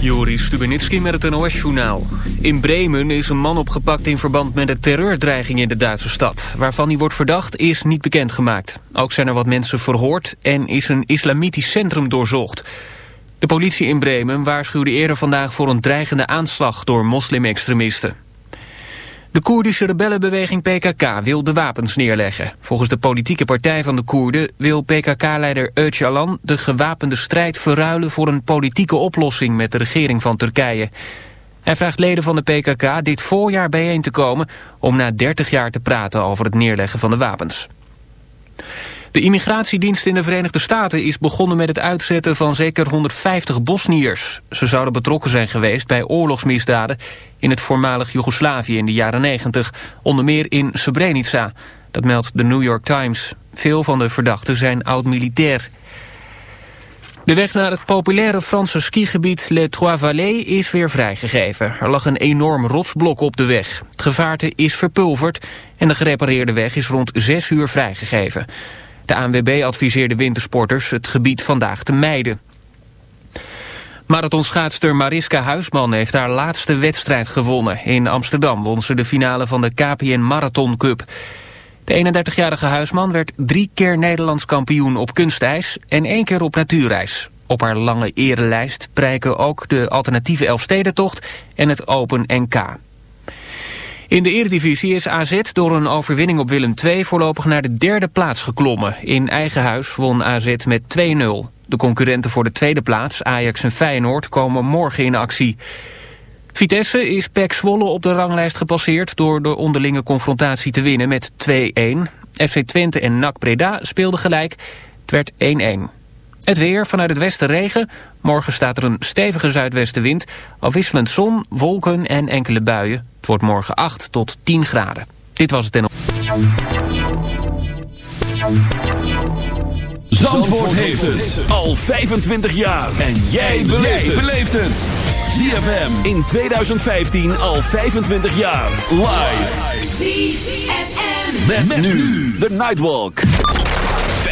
Joris Stubenitski met het NOS-journaal. In Bremen is een man opgepakt in verband met de terreurdreiging in de Duitse stad. Waarvan hij wordt verdacht is niet bekendgemaakt. Ook zijn er wat mensen verhoord en is een islamitisch centrum doorzocht. De politie in Bremen waarschuwde eerder vandaag voor een dreigende aanslag door moslimextremisten. De Koerdische rebellenbeweging PKK wil de wapens neerleggen. Volgens de politieke partij van de Koerden wil PKK-leider Öcalan de gewapende strijd verruilen voor een politieke oplossing met de regering van Turkije. Hij vraagt leden van de PKK dit voorjaar bijeen te komen om na 30 jaar te praten over het neerleggen van de wapens. De immigratiedienst in de Verenigde Staten is begonnen met het uitzetten van zeker 150 Bosniërs. Ze zouden betrokken zijn geweest bij oorlogsmisdaden in het voormalig Joegoslavië in de jaren 90, onder meer in Srebrenica. Dat meldt de New York Times. Veel van de verdachten zijn oud-militair. De weg naar het populaire Franse skigebied Les Trois-Vallées is weer vrijgegeven. Er lag een enorm rotsblok op de weg. Het gevaarte is verpulverd en de gerepareerde weg is rond 6 uur vrijgegeven. De ANWB adviseerde wintersporters het gebied vandaag te mijden. Marathonschaatster Mariska Huisman heeft haar laatste wedstrijd gewonnen. In Amsterdam won ze de finale van de KPN Marathon Cup. De 31-jarige Huisman werd drie keer Nederlands kampioen op kunstijs en één keer op natuurijs. Op haar lange erelijst prijken ook de alternatieve Elfstedentocht en het Open NK. In de eredivisie is AZ door een overwinning op Willem II voorlopig naar de derde plaats geklommen. In eigen huis won AZ met 2-0. De concurrenten voor de tweede plaats, Ajax en Feyenoord, komen morgen in actie. Vitesse is PEC Zwolle op de ranglijst gepasseerd door de onderlinge confrontatie te winnen met 2-1. FC Twente en NAC Breda speelden gelijk. Het werd 1-1. Het weer vanuit het westen regen. Morgen staat er een stevige zuidwestenwind. Afwisselend zon, wolken en enkele buien. Het wordt morgen 8 tot 10 graden. Dit was het en... Zandvoort heeft het al 25 jaar. En jij beleeft het. ZFM in 2015 al 25 jaar. Live. ZFM. Met, met nu de Nightwalk.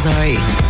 Sorry.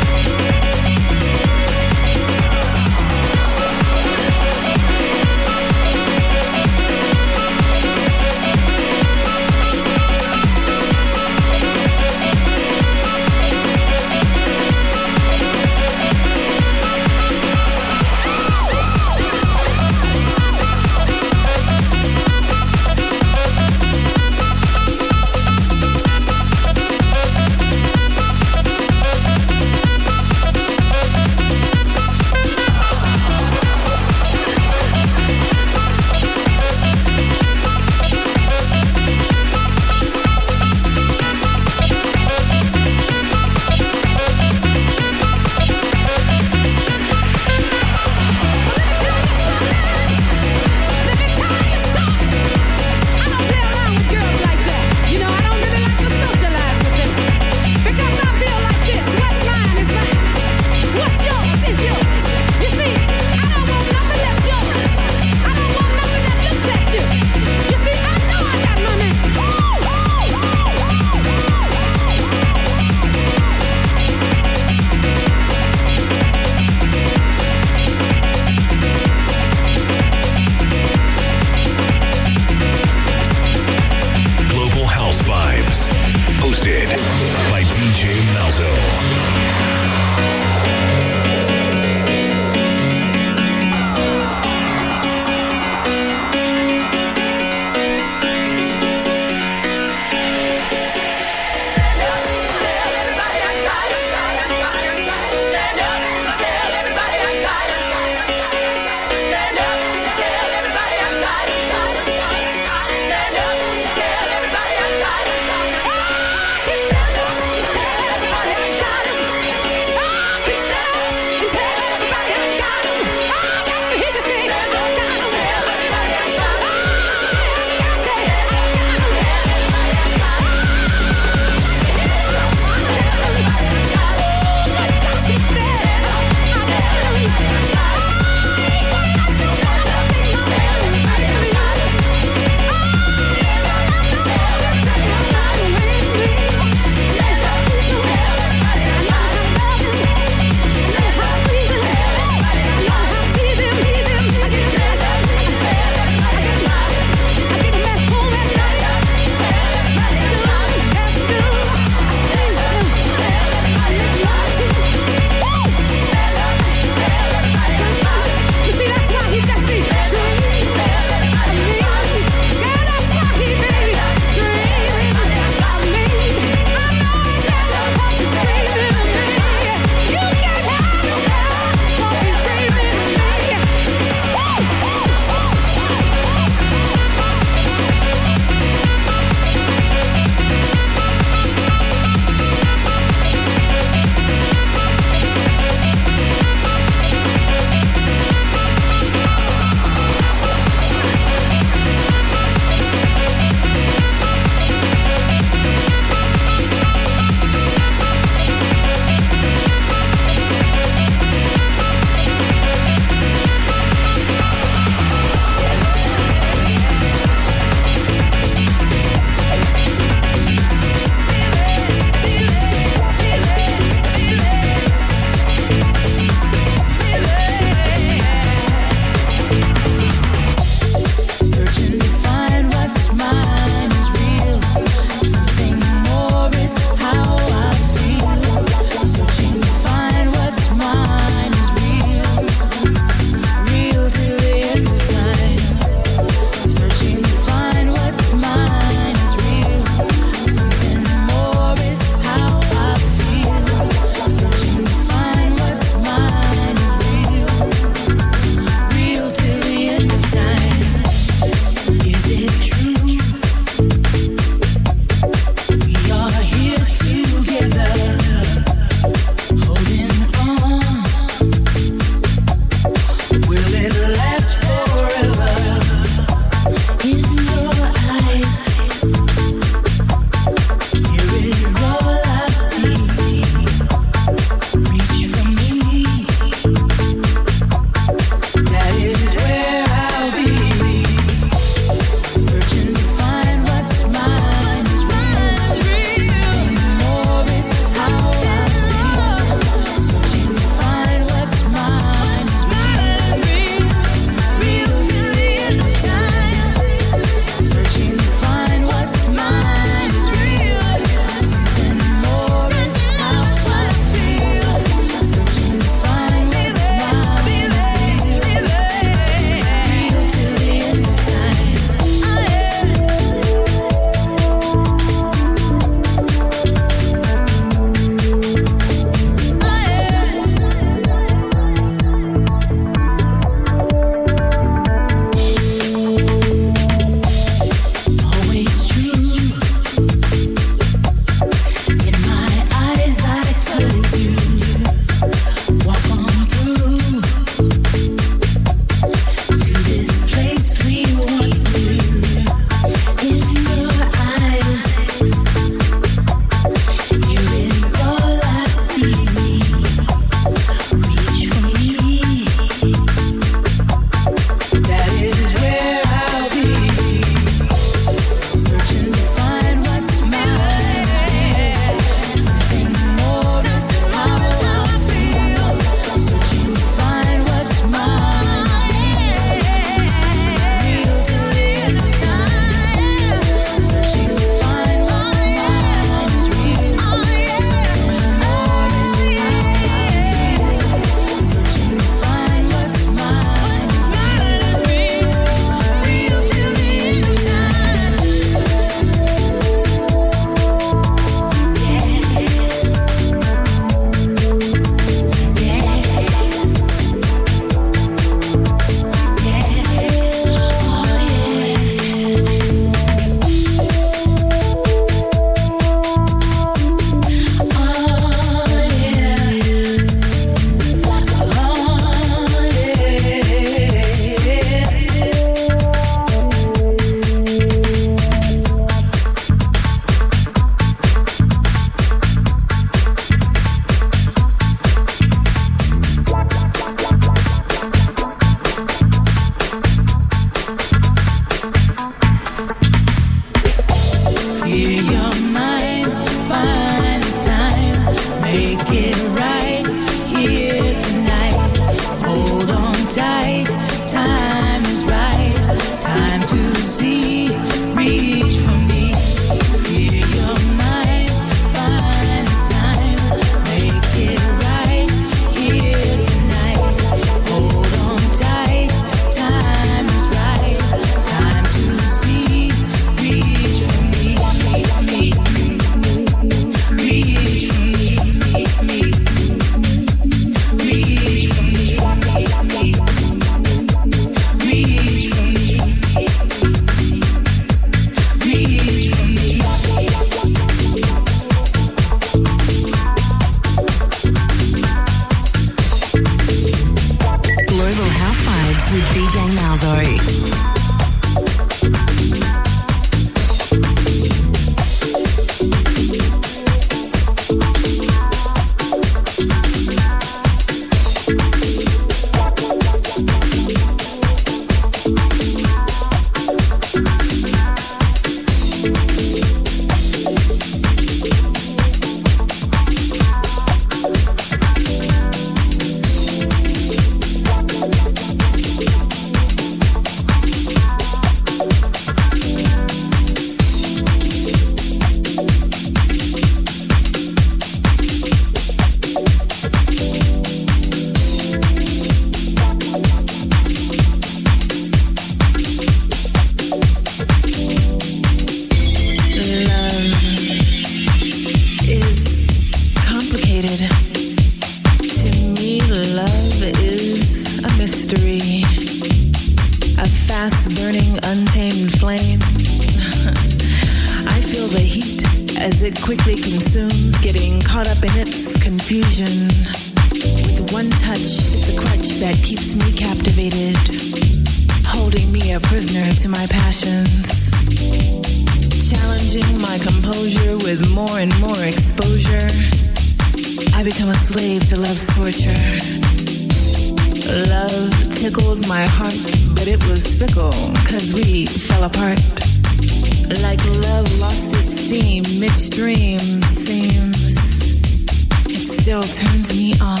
still turns me on.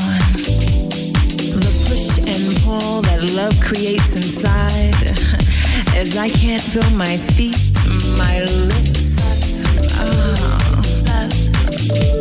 The push and pull that love creates inside. As I can't feel my feet, my lips. Oh, uh, love.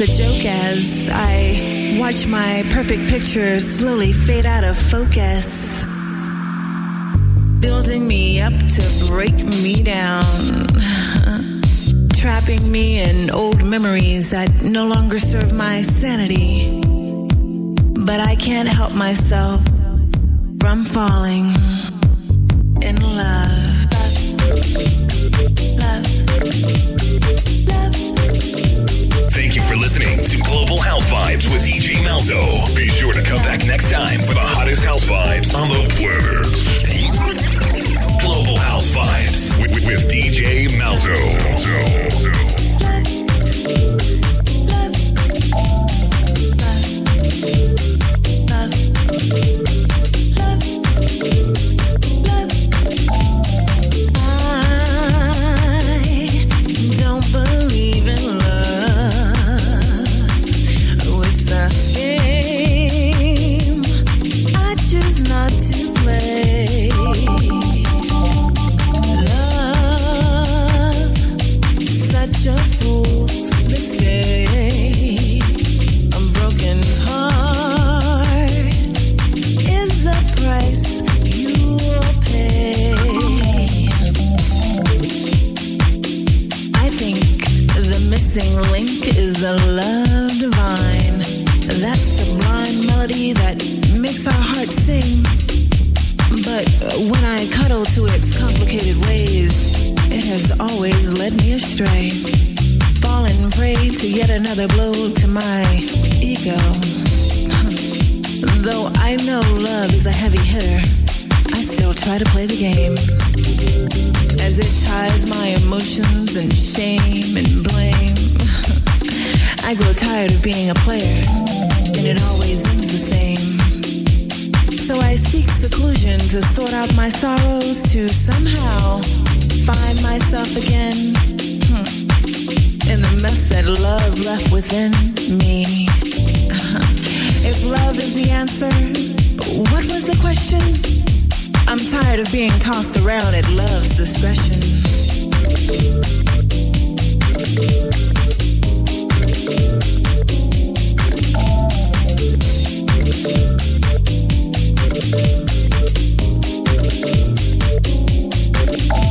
A joke as I watch my perfect picture slowly fade out of focus. Building me up to break me down. Trapping me in old memories that no longer serve my sanity. But I can't help myself from falling in love. love. Love. Thank you for listening to Global House Vibes with DJ Malzo. Be sure to come back next time for the hottest house vibes on the planet. Global House Vibes with, with, DJ Malzo. I always led me astray. Fallen prey to yet another blow to my ego. Though I know love is a heavy hitter, I still try to play the game. As it ties my emotions and shame and blame. I grow tired of being a player, and it always ends the same. So I seek seclusion to sort out my sorrows, to somehow find myself again hmm, in the mess that love left within me. If love is the answer, what was the question? I'm tired of being tossed around at love's discretion. I